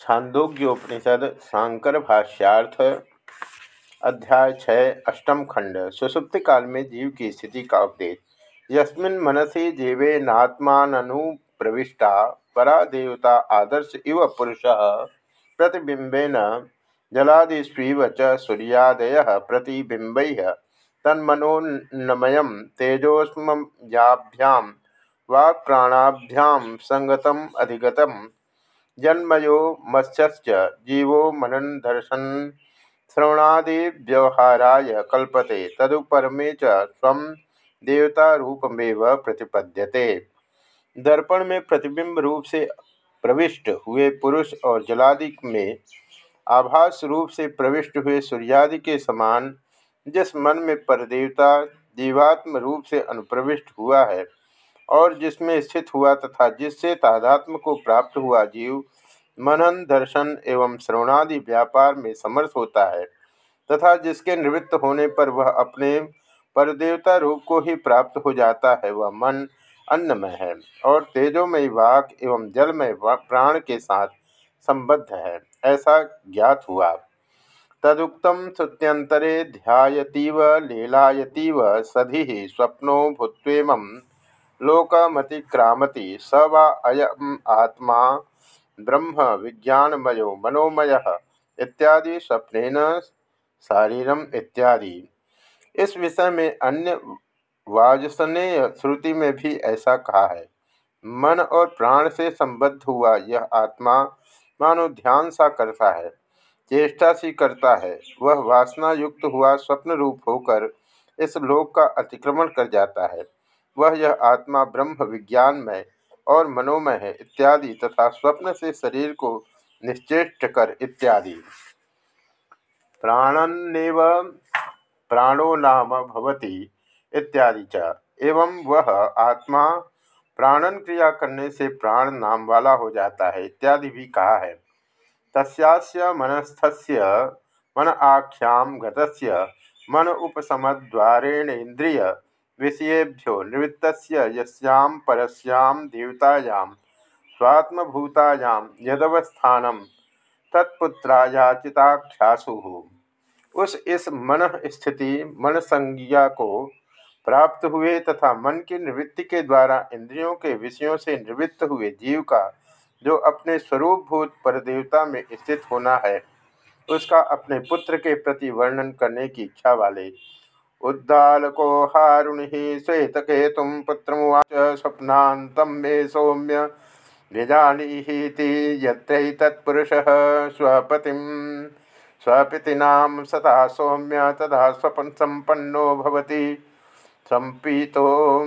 छांदोग्योपनिषद सांकर भाष्यार्थ, अध्याय छः, अष्टम खंड। सुसुप्ति काल में जीव की स्थिति का उपदेश। यस्मिन मनसी जीवेनात्मानुप्रविष्टा परा देवता आदर्श इव पुरुष प्रतिबिंबेन जलादिस्वीव च सूर्यादय प्रतिबिंब तन्मनोन्नमय तेजोस्म्याभ्यां वाक्प्राणाभ्यां संगतम अधिगतम। जन्मयो मत्स्यश्च जीवो मनन्दर्शन। श्रवणादिव्यवहाराय कल्पते, तदुपरमे च स्वं देवतारूपमेव प्रतिपद्यते। दर्पण में प्रतिबिंब रूप से प्रविष्ट हुए पुरुष और जलादि में आभास रूप से प्रविष्ट हुए सूर्यादि के समान, जिस मन में परदेवता, जीवात्म रूप से अनुप्रविष्ट हुआ है और जिसमें स्थित हुआ तथा जिससे तादात्म को प्राप्त हुआ जीव, मनन, दर्शन एवं श्रवणादि व्यापार में समर्थ होता है तथा जिसके निवृत्त होने पर वह अपने परदेवता रूप को ही प्राप्त हो जाता है, वह मन अन्नमय है और तेजोमय वाक एवं जलमय प्राण के साथ संबद्ध है, ऐसा ज्ञात हुआ। तदुक्तम श्रुत्यंतरे ध्यातीव लीलायतीव, सधि स्वप्नो भूत्वेम लोकमतिक्रामति स वा अयम आत्मा ब्रह्म विज्ञानमयो मनोमय इत्यादि स्वप्न शारीरम इत्यादि। इस विषय में अन्य वाजसनेय श्रुति में भी ऐसा कहा है, मन और प्राण से संबद्ध हुआ यह आत्मा मानो ध्यान सा करता है, चेष्टा सी करता है, वह वासना युक्त हुआ स्वप्न रूप होकर इस लोक का अतिक्रमण कर जाता है। वह यह आत्मा ब्रह्म, विज्ञानमय और मनोमय है इत्यादि तथा स्वप्न से शरीर को निश्चेष्ट कर इत्यादि। प्राणन्नेव प्राणो नाम भवति इत्यादि च। एवं वह आत्मा प्राणन क्रिया करने से प्राण नाम वाला हो जाता है इत्यादि भी कहा है। तस्यास्य मनस्थस्य मन आख्याम गतस्य मन उपसमद्वारेण इंद्रिय विषयेभ्यो निवृत्त यस्यां परस्यां देवतायां, स्वात्मभूतायां यदवस्थानं तत्पुत्रायाचिताख्यासु उस इस मन स्थिति मन संज्ञा को प्राप्त हुए तथा मन की निवृत्ति के द्वारा इंद्रियों के विषयों से निवृत्त हुए जीव का, जो अपने स्वरूपभूत परदेवता में स्थित होना है, उसका अपने पुत्र के प्रति वर्णन करने की इच्छा वाले उद्दालको हारुणिः श्वेतकेतुं पुत्रमुवाच स्वप्नान्तं मे सौम्य व्यजानीहीति यत्रैतत्पुरुषः स्वपतिं स्वपितीनां सता सौम्य, तदा स्वपन्सम्पन्नो भवति। सम्पीतो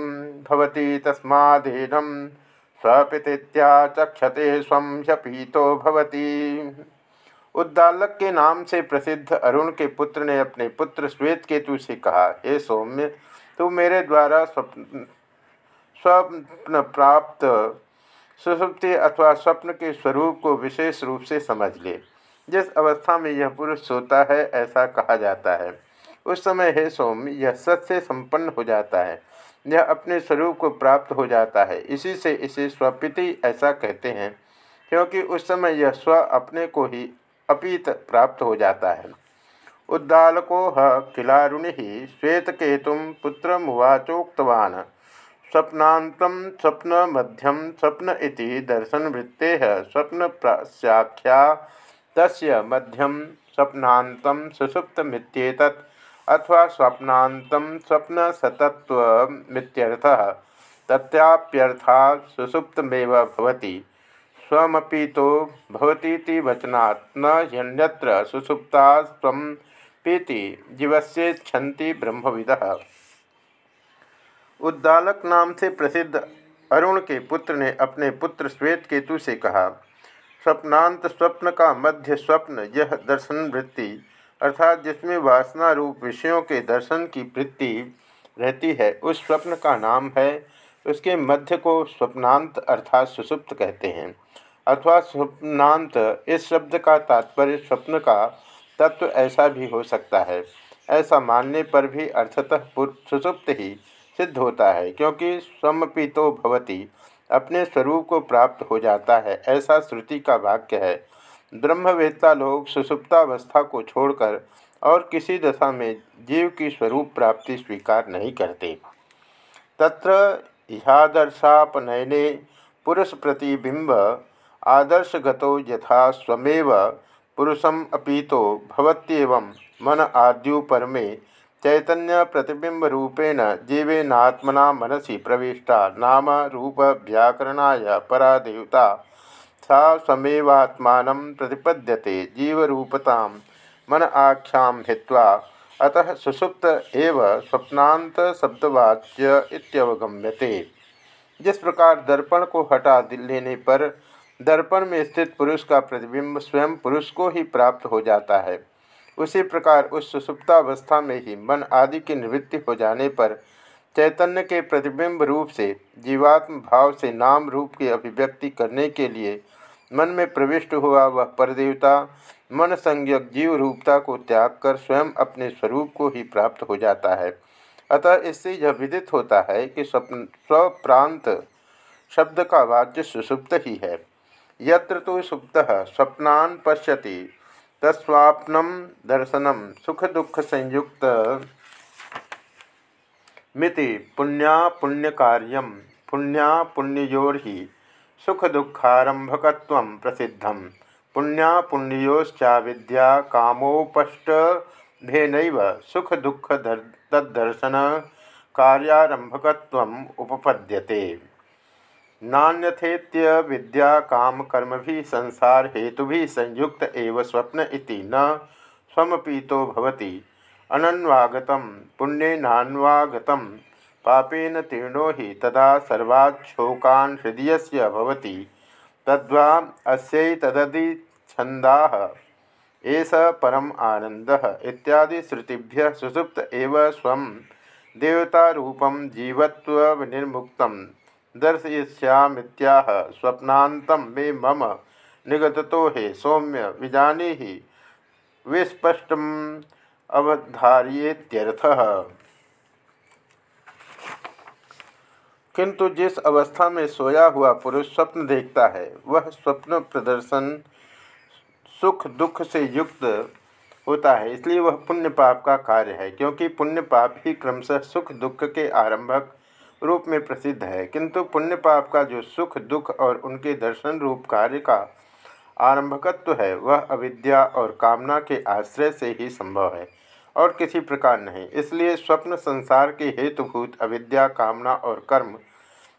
भवति तस्मादेनं। स्वपितीत्याचक्षते स्वं ह्यपीतो भवति। उद्दालक के नाम से प्रसिद्ध अरुण के पुत्र ने अपने पुत्र श्वेत केतु से कहा, हे सौम्य, तू मेरे द्वारा स्वप्न स्वप्न प्राप्त सुसुप्ति अथवा स्वप्न के स्वरूप को विशेष रूप से समझ ले। जिस अवस्था में यह पुरुष सोता है, ऐसा कहा जाता है। उस समय, हे सौम्य, यह सत से संपन्न हो जाता है। यह अपने स्वरूप को प्राप्त हो जाता है। इसी से इसे स्वपिति ऐसा कहते हैं, क्योंकि उस समय यह स्व अपने को ही अपीत प्राप्त हो जाता है। उद्दालको किलारुणि श्वेतकेतुं पुत्रमुवाचोक्तवान् स्वप्नात स्वप्न मध्यम स्वप्न इति प्राख्या तस्य मध्यम स्वप्नात सुसुप्तमित्येतत् अथवा स्वप्नात स्वप्न सतत्वमित्यर्थः तथाप्यर्था सुसुप्तमेव भवति। स्वमपि तो भवतीति वचनात् न ह्यन्यत्र सुसुप्ता पीति जीवस्य छंति ब्रह्मविद। उद्दालक नाम से प्रसिद्ध अरुण के पुत्र ने अपने पुत्र श्वेत केतु से कहा, स्वप्नांत स्वप्न का मध्य स्वप्न यह दर्शन वृत्ति, अर्थात जिसमें वासना रूप विषयों के दर्शन की वृत्ति रहती है, उस स्वप्न का नाम है, उसके मध्य को स्वप्नांत अर्थात सुसुप्त कहते हैं। अथवा स्वप्नांत, इस शब्द का तात्पर्य स्वप्न का तत्व ऐसा भी हो सकता है। ऐसा मानने पर भी अर्थतः सुसुप्त ही सिद्ध होता है, क्योंकि स्वमपितो भवती, अपने स्वरूप को प्राप्त हो जाता है। ऐसा श्रुति का वाक्य है। ब्रह्मवेत्ता लोग सुसुप्तावस्था को छोड़कर और किसी दशा में जीव की स्वरूप प्राप्ति स्वीकार नहीं करते। तत्र ह्यादर्शापनयने पुरुष प्रतिबिंब आदर्शगतो यथा स्वमेव पुरुषम अपितो भवत्येवं मन आद्युपरमे चैतन्य प्रतिबिंब रूपेण जीवेनात्मना मनसी प्रविष्टा नाम रूप व्याकरणाय परा देवता सा समेवात्मा प्रतिपद्यते जीवरूपता मन आख्या हित्वा अतः सुसुप्त एव स्वप्नांत शब्दवाच्य जिस प्रकार दर्पण को हटा लेने पर दर्पण में स्थित पुरुष का प्रतिबिंब स्वयं पुरुष को ही प्राप्त हो जाता है। उसी प्रकार उस सुसुप्तावस्था में ही मन आदि की निवृत्ति हो जाने पर चैतन्य के प्रतिबिंब रूप से, जीवात्म भाव से नाम रूप की अभिव्यक्ति करने के लिए मन में प्रविष्ट हुआ वह परदेवता, मन संज्ञक जीव रूपता को त्याग कर स्वयं अपने स्वरूप को ही प्राप्त हो जाता है। अतः इससे यह विदित होता है कि स्वप्न स्वप्रांत शब्द का वाच्य सुसुप्त ही है। यत्र तो सुप्त स्वप्नान पश्यति तस्वाप्नम दर्शनम सुख दुख संयुक्त मिति पुण्या पुण्य कार्य पुण्या पुण्योर्हि सुख दुखारंभक प्रसिद्ध। पुण्या पुण्योश्चा विद्या कामोपष्ट सुख दुख तदर्शन कार्यारंभक उपपद्यते। नान्यथेत्य विद्या काम कर्म भी संसार हेतु भी संयुक्त एव स्वप्न इति न स्वमपीतो भवति। अनन्वागत पुण्यनान्वागत पापेन तीर्णो ही तदा सर्वाच्छोकान् हृदय से भवति। तद्वा अस्यैतदि छन्दाः परम आनंद इत्यादि श्रुतिभ्य सुसुप्त एव स्व देवतारूपम जीवत्व निर्मुक्तम दर्शयिष्यामित्याह स्वप्नान्तं मे मम। निगततो हे सौम्य विजानी ही विस्पष्टम अवधार्येत्यर्थः। किंतु जिस अवस्था में सोया हुआ पुरुष स्वप्न देखता है, वह स्वप्न प्रदर्शन सुख दुख से युक्त होता है, इसलिए वह पुण्य पाप का कार्य है, क्योंकि पुण्य पाप ही क्रमशः सुख दुख के आरंभक रूप में प्रसिद्ध है। किंतु पुण्य पाप का जो सुख, दुख और उनके दर्शन रूप कार्य का आरंभकत्व है, वह अविद्या और कामना के आश्रय से ही संभव है और किसी प्रकार नहीं। इसलिए स्वप्न संसार के हेतुभूत अविद्या, कामना और कर्म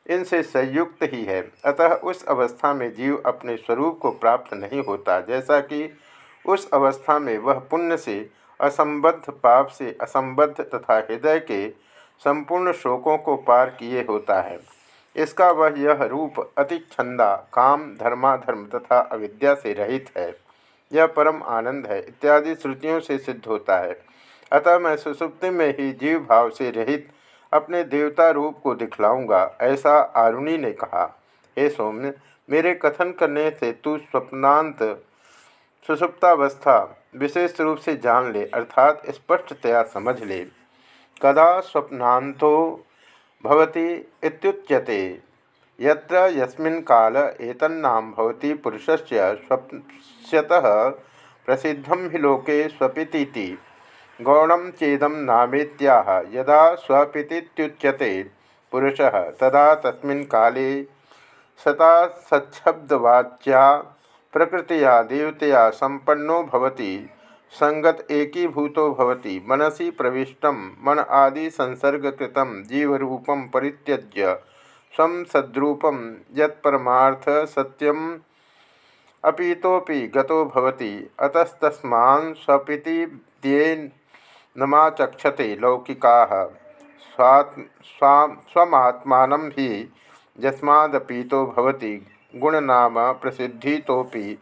इनसे संयुक्त ही है। अतः उस अवस्था में जीव अपने स्वरूप को प्राप्त नहीं होता, जैसा कि उस अवस्था में वह पुण्य से असंबद्ध, पाप से असंबद्ध तथा हृदय के संपूर्ण शोकों को पार किए होता है। इसका वह यह रूप अति छंदा, काम, धर्माधर्म तथा अविद्या से रहित है। यह परम आनंद है, इत्यादि श्रुतियों से सिद्ध होता है। अतः मैं सुसुप्ति में ही जीव भाव से रहित अपने देवता रूप को दिखलाऊँगा, ऐसा आरुणि ने कहा। हे सौम्य, मेरे कथन करने से तू स्वप्नांत सुसुप्तावस्था विशेष रूप से जान ले, अर्थात स्पष्टतया समझ ले। कदा स्वप्नातो भवति इत्युच्यते। यत्र यस्मिन् काल एतन्नाम भवति पुरुषस्य प्रसिद्धं हि लोके स्वपितीति। गौणं चेदं नामेत्याह, यदा स्वपितीत्युच्यते पुरुषः, तदा तस्मिन् काले सता सच्छब्दवाच्या प्रकृतिया देवतया संपन्नो भवति। संगत एकीभूतो भवति, मनसी प्रविष्ट मन आदि संसर्गकृत जीवरूपम परित्यज्य स्व सद्रूपम सत्यम अपितोपि गतो भवति, अतस्तस्मान् स्वपितिद्येन नमाचक्षते लौकिकाः, स्वात् स्वमात्मानं हि यस्मादपीतो भवति, गुणनाम प्रसिद्धितोपि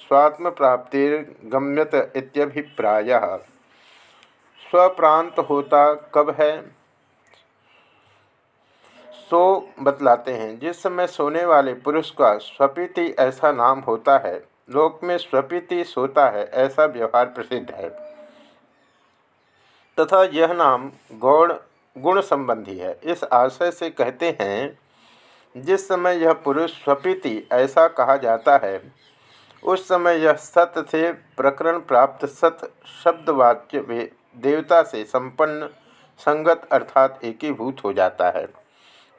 स्वात्म प्राप्तिर्गम्यत इत्यभिप्राय। स्वप्रांत होता कब है? सो बतलाते हैं, जिस समय सोने वाले पुरुष का स्वपीति ऐसा नाम होता है, लोक में स्वपीति सोता है, ऐसा व्यवहार प्रसिद्ध है। तथा यह नाम गौण, गुण संबंधी है। इस आशय से कहते हैं, जिस समय यह पुरुष स्वपीति ऐसा कहा जाता है उस समय यह सत्य से प्रकरण प्राप्त सत शब्दवाच्य देवता से संपन्न संगत अर्थात एकीभूत हो जाता है।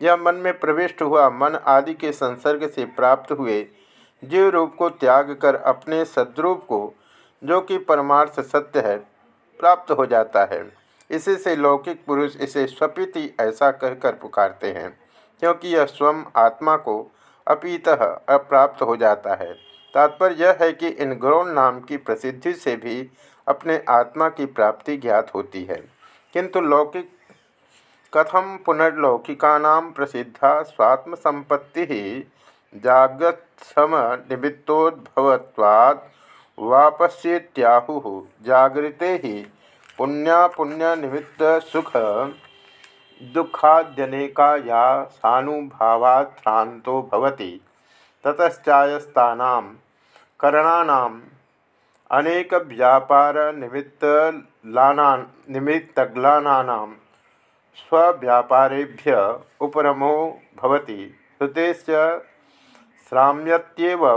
यह मन में प्रविष्ट हुआ, मन आदि के संसर्ग से प्राप्त हुए जीव रूप को त्याग कर अपने सद्रूप को, जो कि परमार्थ सत्य है, प्राप्त हो जाता है। इसी से लौकिक पुरुष इसे स्वपिति ऐसा कहकर पुकारते हैं, क्योंकि यह स्वयं आत्मा को अपीतः अप्राप्त हो जाता है। तात्पर्य यह है कि इन गौण नाम की प्रसिद्धि से भी अपने आत्मा की प्राप्ति ज्ञात होती है। किंतु लौकिक कथम पुनर्लौकिका प्रसिद्धा स्वात्म संपत्ति जागृत सम निमित्तोद्भवत्वात् वापस्येत्याहुः। जागृते ही पुण्या पुण्य निमित्त सुख दुखाद्यनेका या सानुभावात्थ्रांतो भवति। ततश्चायस्तानां करणानाम् अनेक व्यापार निमित्त लाना निमित्तग्लानानां स्वव्यापारेभ्य उपरमो भवति। श्रुतेस्य श्राम्यत्येव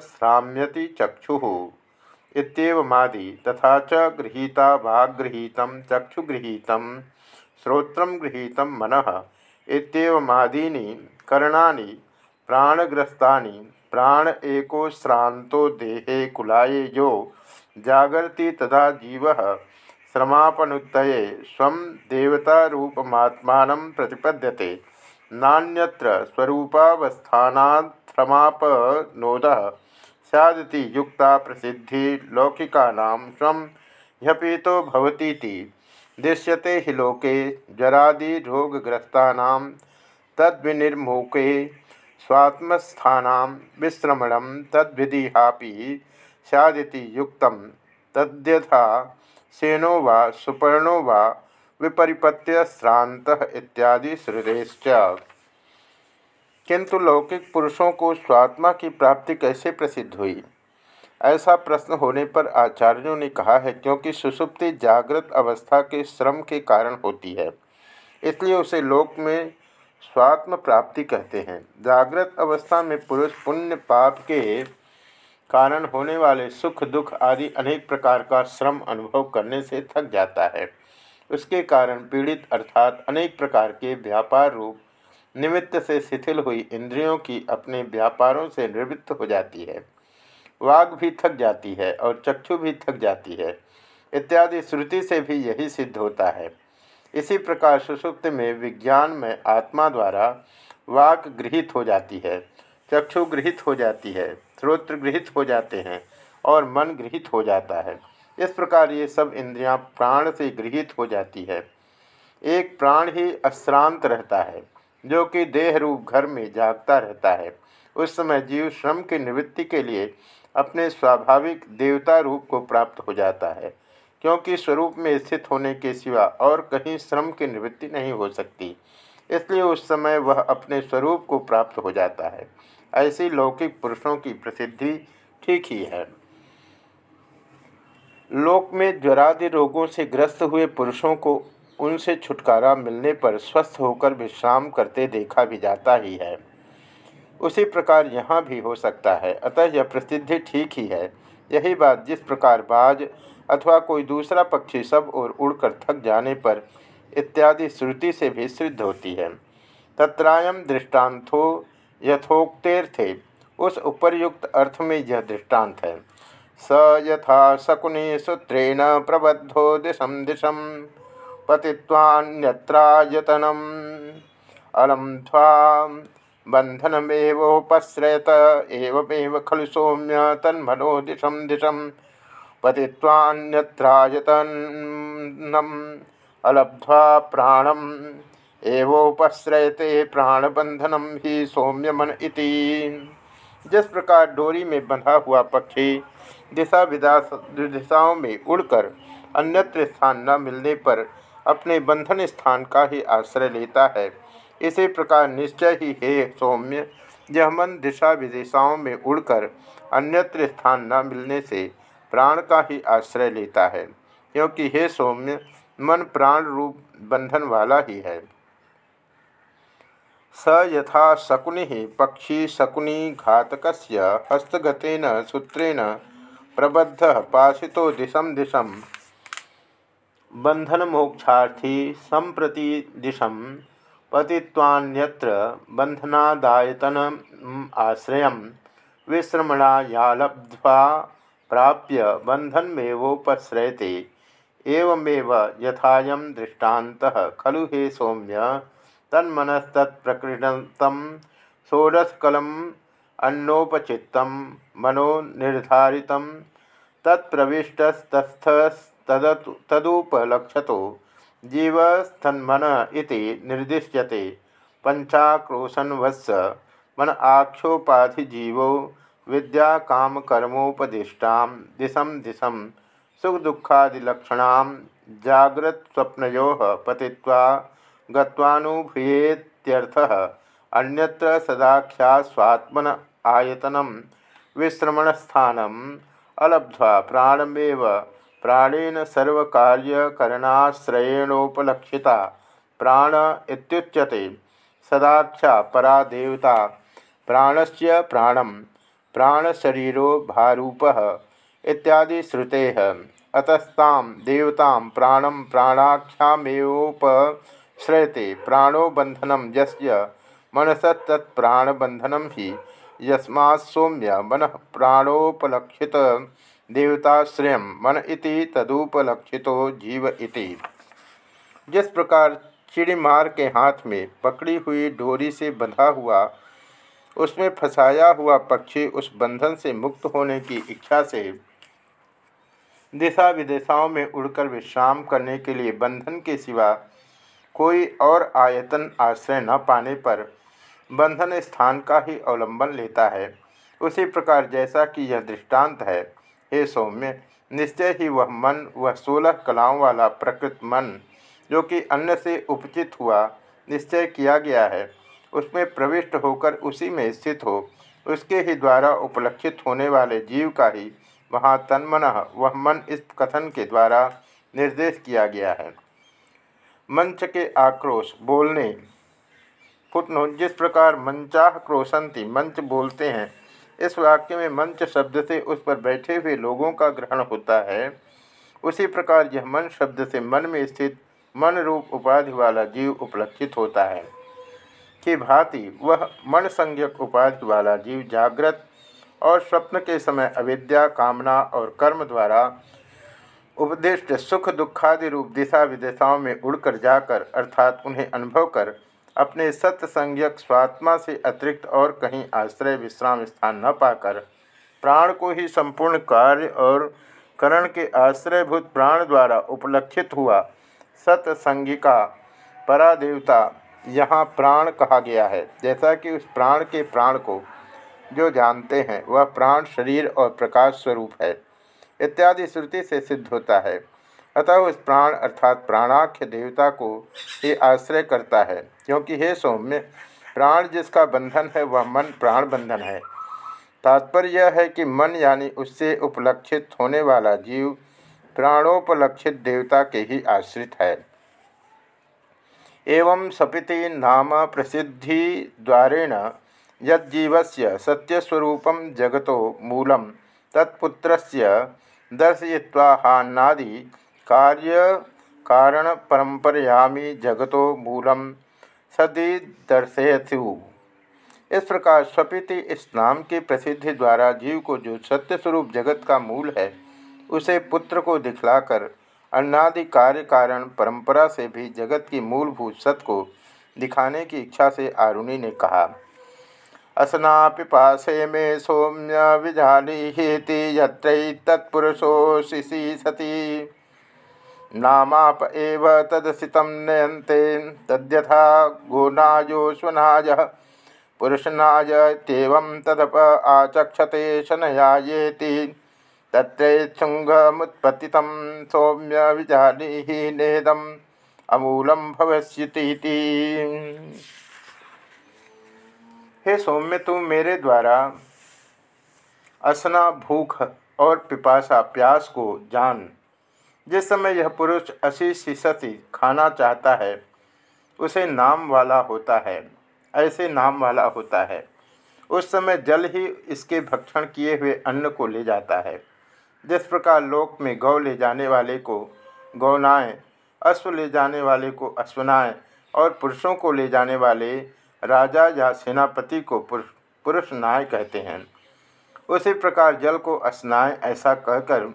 श्राम्यति चक्षु तथा च गृहीता वाग्गृहीतं चक्षुगृहीतं श्रोत्रं गृहीतं मनः। प्राणग्रस्तानि प्राण एको श्रांतो देहे कुलाये जो जागर्ति तदा जीव श्रमापनुत स्व देवतारूपमात्मा प्रतिपद्यते। नान्यत्र स्वरूपावस्थानात् श्रमापनोद सैदति युक्ता प्रसिद्धि लौकिकानां स्वं ह्यपीतो भवतीति। दृश्यते हि लोके जरादिरोगग्रस्तानां तद्विनिर्मुखे स्वात्मस्थानां विश्रमणं तद्विदिहापि स्यादिति युक्तं तद्यथा सेनो वा सुपर्णो वा विपरिपत्य श्रान्तः इत्यादि श्रुतेश्च। किंतु लौकिक पुरुषों को स्वात्मा की प्राप्ति कैसे प्रसिद्ध हुई? ऐसा प्रश्न होने पर आचार्यों ने कहा है, क्योंकि सुसुप्ति जागृत अवस्था के श्रम के कारण होती है। इसलिए उसे लोक में स्वात्म प्राप्ति कहते हैं। जागृत अवस्था में पुरुष पुण्य पाप के कारण होने वाले सुख, दुख आदि अनेक प्रकार का श्रम अनुभव करने से थक जाता है। उसके कारण पीड़ित अर्थात अनेक प्रकार के व्यापार रूप, निमित्त से शिथिल हुई इंद्रियों की अपने व्यापारों से निवृत्त हो जाती है। वाग भी थक जाती है और चक्षु भी थक जाती है। इत्यादि श्रुति से भी यही सिद्ध होता है। इसी प्रकार सुसुप्त में विज्ञान में आत्मा द्वारा वाक गृहित हो जाती है, चक्षु गृहित हो जाती है, श्रोत्र गृहित हो जाते हैं और मन गृहित हो जाता है। इस प्रकार ये सब इंद्रियाँ प्राण से गृहित हो जाती है। एक प्राण ही अश्रांत रहता है, जो कि देह रूप घर में जागता रहता है। उस समय जीव श्रम की निवृत्ति के लिए अपने स्वाभाविक देवता रूप को प्राप्त हो जाता है। क्योंकि स्वरूप में स्थित होने के सिवा और कहीं श्रम की निवृत्ति नहीं हो सकती। इसलिए उस समय वह अपने स्वरूप को प्राप्त हो जाता है। ऐसी लौकिक पुरुषों की प्रसिद्धि ठीक ही है। लोक में ज्वरादि रोगों से ग्रस्त हुए पुरुषों को उनसे छुटकारा मिलने पर स्वस्थ होकर विश्राम करते देखा भी जाता ही है। उसी प्रकार यहाँ भी हो सकता है। अतः यह प्रसिद्धि ठीक ही है। यही बात जिस प्रकार बाज अथवा कोई दूसरा पक्षी सब और उड़कर थक जाने पर इत्यादि श्रुति से भी सिद्ध होती है। तत्रायम दृष्टान्थो यथोक्तेर्थे। उस उपर्युक्त अर्थ में यह दृष्टांत है। स यथा शकुनि सूत्रेण प्रबद्धो दिशम दिशम पतित्वान्यत्रायतनम्। अलम त्वां बन्धनमेवोपश्रयत एवमेव खलु सौम्य तन्मनो दिशं दिशं। पतित्वान्यत्रायतनम् अलब्ध्वा प्राणम् एवोपश्रयते प्राणबंधनम ही सौम्य मन इति। जिस प्रकार डोरी में बंधा हुआ पक्षी दिशा विदा दिशाओं में उड़कर अन्यत्र स्थान न मिलने पर अपने बंधन स्थान का ही आश्रय लेता है। इसी प्रकार निश्चय ही हे सौम्य, यह मन दिशा विदिशाओं में उड़कर अन्यत्र स्थान न मिलने से प्राण का ही आश्रय लेता है, क्योंकि हे सौम्य, मन प्राण रूप बंधन वाला ही है। स यथा शकुनि पक्षी शकुनी घातक हस्तगतेन सूत्रेण प्रबद्ध पाशितो दिशम दिशम बंधन मोक्षार्थी संप्रति दिशम पतिवान्यत्र बंधनादायतन आश्रय विश्रमणायालब्ध्वा प्राप्य बंधनमेवोपश्रयते एवमेव यथायं दृष्टान्तः। खलु हे सौम्य, तन्मनस्तत्प्रकृतं षोडशकलम् अन्नोपचित्तं मनो निर्धारितं तत्प्रविष्टस्तस्थस्तदतु तदुपलक्षतो जीवस्थन्मन इति निर्दिश्यते। पंचाक्रोशन्वत्स मन आक्षोपाधिजीवो विद्या काम कर्मोपदिष्टा दिशम दिशम सुख दुखादिलक्षण, जागृत स्वप्नो पतिवा गत्वानुभूयेत्यर्थः अन्यत्र सदाख्या स्वात्मन आयतनं विश्रमणस्थानम् अलब्ध्वा प्राणमेव प्राणेन सर्वकार्यकरणाश्रयेणोपलक्षिता, प्राण इत्युच्यते, सदाख्या परा देवता, प्राणस्य प्राणम। प्राणशरीरो भारूप इत्यादि श्रुते। अतस्तां देवता प्राणम प्राणाख्यामेवोपश्रयते। प्राणो बंधनम यस्य मनसत्तत्प्राणबंधनम ही। यस्मात्सौम्य मन प्राणोपलक्षित देवताश्रय मन इति तदुपलक्षितो जीव इति। जिस प्रकार चिड़ीमार के हाथ में पकड़ी हुई डोरी से बंधा हुआ उसमें फंसाया हुआ पक्षी उस बंधन से मुक्त होने की इच्छा से दिशा विदिशाओं में उड़कर विश्राम करने के लिए बंधन के सिवा कोई और आयतन आश्रय न पाने पर बंधन स्थान का ही अवलंबन लेता है। उसी प्रकार जैसा कि यह दृष्टांत है, हे सौम्य, निश्चय ही वह मन, वह सोलह कलाओं वाला प्रकृत मन, जो कि अन्न से उपचित हुआ, निश्चय किया गया है। उसमें प्रविष्ट होकर उसी में स्थित हो। उसके ही द्वारा उपलक्षित होने वाले जीव का ही वहाँ तन्मन वह मन इस कथन के द्वारा निर्देश किया गया है। मंच के आक्रोश बोलने। फुटनोट, जिस प्रकार मंचाह क्रोशंती मंच बोलते हैं, इस वाक्य में मंच शब्द से उस पर बैठे हुए लोगों का ग्रहण होता है। उसी प्रकार यह मन शब्द से मन में स्थित मन रूप उपाधि वाला जीव उपलक्षित होता है। की भांति वह मन संज्ञक उपाधि वाला जीव जागृत और स्वप्न के समय अविद्या, कामना और कर्म द्वारा उपदिष्ट सुख दुखादि रूप दिशा विदिशाओं में उड़कर जाकर, अर्थात उन्हें अनुभव कर, अपने सत्संज्ञक स्वात्मा से अतिरिक्त और कहीं आश्रय विश्राम स्थान न पाकर, प्राण को ही संपूर्ण कार्य और करण के आश्रयभूत प्राण द्वारा उपलक्षित हुआ। सत्संगिका, परादेवता यहाँ प्राण कहा गया है। जैसा कि उस प्राण के प्राण को जो जानते हैं, वह प्राण शरीर और प्रकाश स्वरूप है। इत्यादि श्रुति से सिद्ध होता है। अतः उस प्राण अर्थात प्राणाख्य देवता को ही आश्रय करता है। क्योंकि हे सौम्य, प्राण जिसका बंधन है, वह मन प्राण बंधन है। तात्पर्य यह है कि मन यानी उससे उपलक्षित होने वाला जीव प्राणोपलक्षित देवता के ही आश्रित है। एवं सपिति नाम प्रसिद्धि द्वारेण यज्जीवस्य सत्यस्वरूपं जगत मूल तत्पुत्र दर्शय्वा हान्नादि कार्यकारणपरंपरयामी जगत मूलम सदी दर्शयसु इस प्रकार स्वपिति इस नाम की प्रसिद्धि द्वारा जीव को जो सत्य स्वरूप जगत का मूल है, उसे पुत्र को दिखलाकर अन्नादि कार्य कारण परंपरा से भी जगत की मूलभूत सत को दिखाने की इच्छा से आरुणि ने कहा असना पिपाशे मे सौम्य विजानीहेति यत्पुरुषोशिषि सती। नामाप एव तदसित नयन्ते, तद्यथा गोनायोश्वनाय पुरुषनाय तदप आचक्षते शनयायेति। तत्रेत्सुंगमुत्पति सौम्य विचारी नेदम अमूलम भविष्यति हे सौम्य तुम मेरे द्वारा असना, भूख और पिपासा, प्यास को जान। जिस समय यह पुरुष असी सिससी खाना चाहता है, उसे नाम वाला होता है, ऐसे नाम वाला होता है। उस समय जल ही इसके भक्षण किए हुए अन्न को ले जाता है। जिस प्रकार लोक में गौ ले जाने वाले को गौनाएँ अश्व ले जाने वाले को अश्वनाएँ और पुरुषों को ले जाने वाले राजा या सेनापति को पुरुष पुरुष नाय कहते हैं। उसी प्रकार जल को स्नाय ऐसा कहकर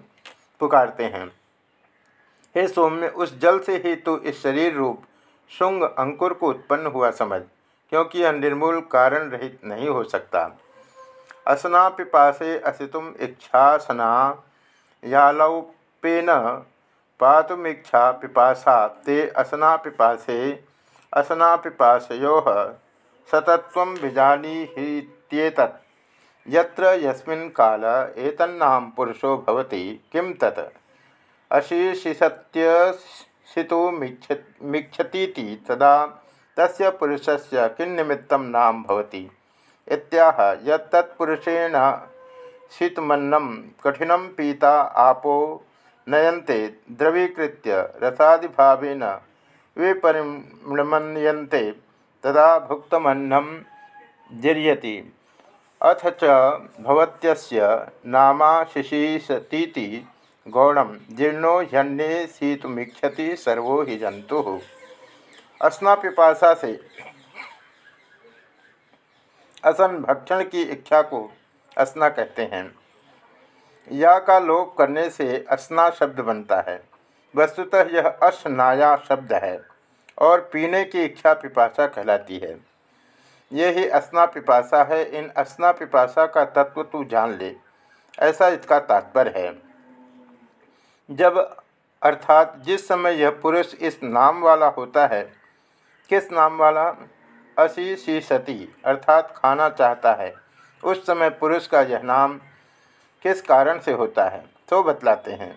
पुकारते हैं। हे सौम्य, उस जल से ही तो इस शरीर रूप शुंग अंकुर को उत्पन्न हुआ समझ, क्योंकि यह निर्मूल कारण रहित नहीं हो सकता। असना पिपासे असितुम इच्छासना यालौपेन पातुमीक्षा पिपासा ते असना पिपासे असना पिपासयो सतत्व विजानीहीत्येत यत्र यस्मिन् काल एतन्नाम पुरुषो भवति, किं तत्? अशीषिषत्यसितुमिच्छतीति तदा तस्य पुरुषस्य किन्निमित्तं नाम भवति? इत्याह यत्तत्पुरुषेण शीतमन्नं कठिनं पीता आपो नयन्ते द्रवीकृत्य रसादिभावेन विपरिमन्यन्ते तदा भुक्तमन्नं जीर्यति। अथ च भवत्यस्य गौणम जीर्णो ह्यन्ये शीतमीक्षति सर्वो ही जंतु अस्ना पिपासा से असन भक्षण की इच्छा को असना कहते हैं। या का लोप करने से असना शब्द बनता है। वस्तुतः यह असनाया शब्द है और पीने की इच्छा पिपासा कहलाती है। यही असना पिपासा है। इन असना पिपासा का तत्व तू जान ले। ऐसा इसका तात्पर्य है। जब अर्थात जिस समय यह पुरुष इस नाम वाला होता है, किस नाम वाला? असी सी सती अर्थात खाना चाहता है। उस समय पुरुष का यह नाम किस कारण से होता है तो बतलाते हैं।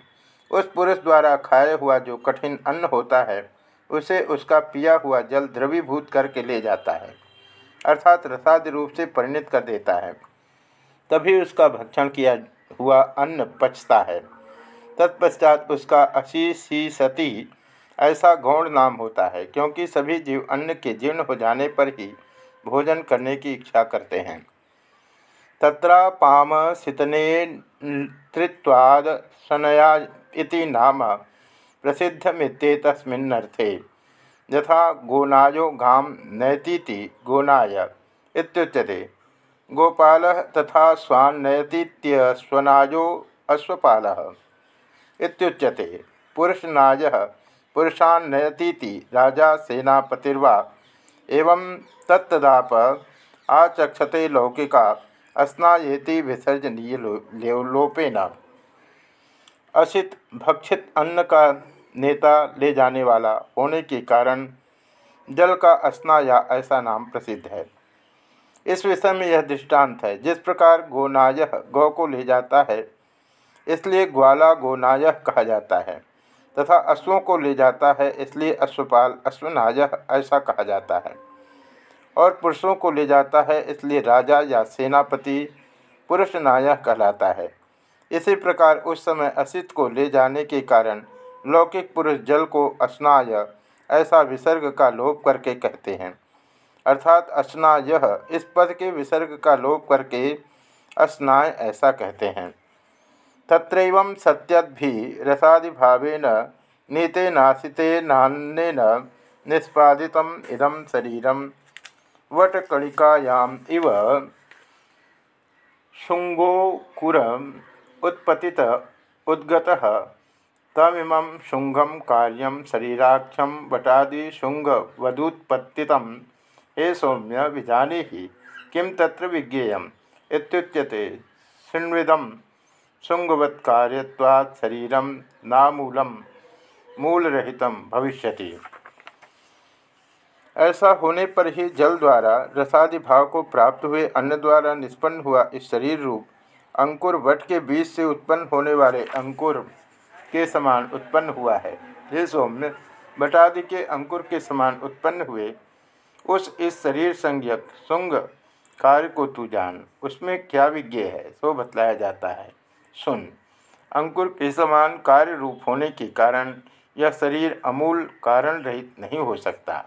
उस पुरुष द्वारा खाया हुआ जो कठिन अन्न होता है, उसे उसका पिया हुआ जल द्रवीभूत करके ले जाता है, अर्थात रसाद रूप से परिणित कर देता है। तभी उसका भक्षण किया हुआ अन्न पचता है। तत्पश्चात उसका अशी सी सती ऐसा गौण नाम होता है, क्योंकि सभी जीव अन्न के जीर्ण हो जाने पर ही भोजन करने की इच्छा करते हैं। तत्रा पाम सितने तृत्वाद सनया इति नाम प्रसिद्धमित्येतस्मिन्नर्थे। यथा गोनायो घाम नयतीति गोनाय इत्युच्यते। गोपाल तथा स्वान् स्वान्नयतीत्यस्वनायो अश्वपालः इत्युच्यते। पुरुषनाय पुरुषान्नयतीति राजा सेनापतिर्वा। एवं तत्तदाप आचक्षते लौकिका अस्नाएति विसर्जनीय लोपेन। असित भक्षित अन्न का नेता ले जाने वाला होने के कारण जल का अस्ना या ऐसा नाम प्रसिद्ध है। इस विषय में यह दृष्टांत है। जिस प्रकार गोनाय गौ को ले जाता है, इसलिए ग्वाला गोनाय कहा जाता है तथा अश्वों को ले जाता है, इसलिए अश्वपाल अश्वनाय ऐसा कहा जाता है। और पुरुषों को ले जाता है, इसलिए राजा या सेनापति पुरुष नाय कहलाता है। इसी प्रकार उस समय असित को ले जाने के कारण लौकिक पुरुष जल को अस्नाय ऐसा विसर्ग का लोप करके कहते हैं। अर्थात अस्ना यह इस पद के विसर्ग का लोप करके अस्नाय ऐसा कहते हैं। तत्रैव सत्यद्भि रसादिभावेन नीते नासिते नान्नेन निष्पादित इदम शरीरम। वटकणिकायाम इव शुंगोकुर उत्पतित उद्गत। तमिम शुंगम कार्य शरीराख्यम वटादि शुंगवदुत्पत्ति हे सौम्य विजानी ही किं तत्र विज्ञेयम्? इत्युच्यते शृण्विदं शुंगवत्कार्यवात् शरीरं नामूलम मूलरहित भविष्यति। ऐसा होने पर ही जल द्वारा रसादि भाव को प्राप्त हुए अन्न द्वारा निष्पन्न हुआ इस शरीर रूप, अंकुर वट के बीज से उत्पन्न होने वाले अंकुर के समान उत्पन्न हुआ है। हे सौम्य बटादि के अंकुर के समान उत्पन्न हुए उस इस शरीर संज्ञक सुंग कार्य को तू जान, उसमें क्या विज्ञ है, सो बतलाया जाता है। सुन, अंकुर के समान कार्य रूप होने के कारण यह शरीर अमूल कारण रहित नहीं हो सकता।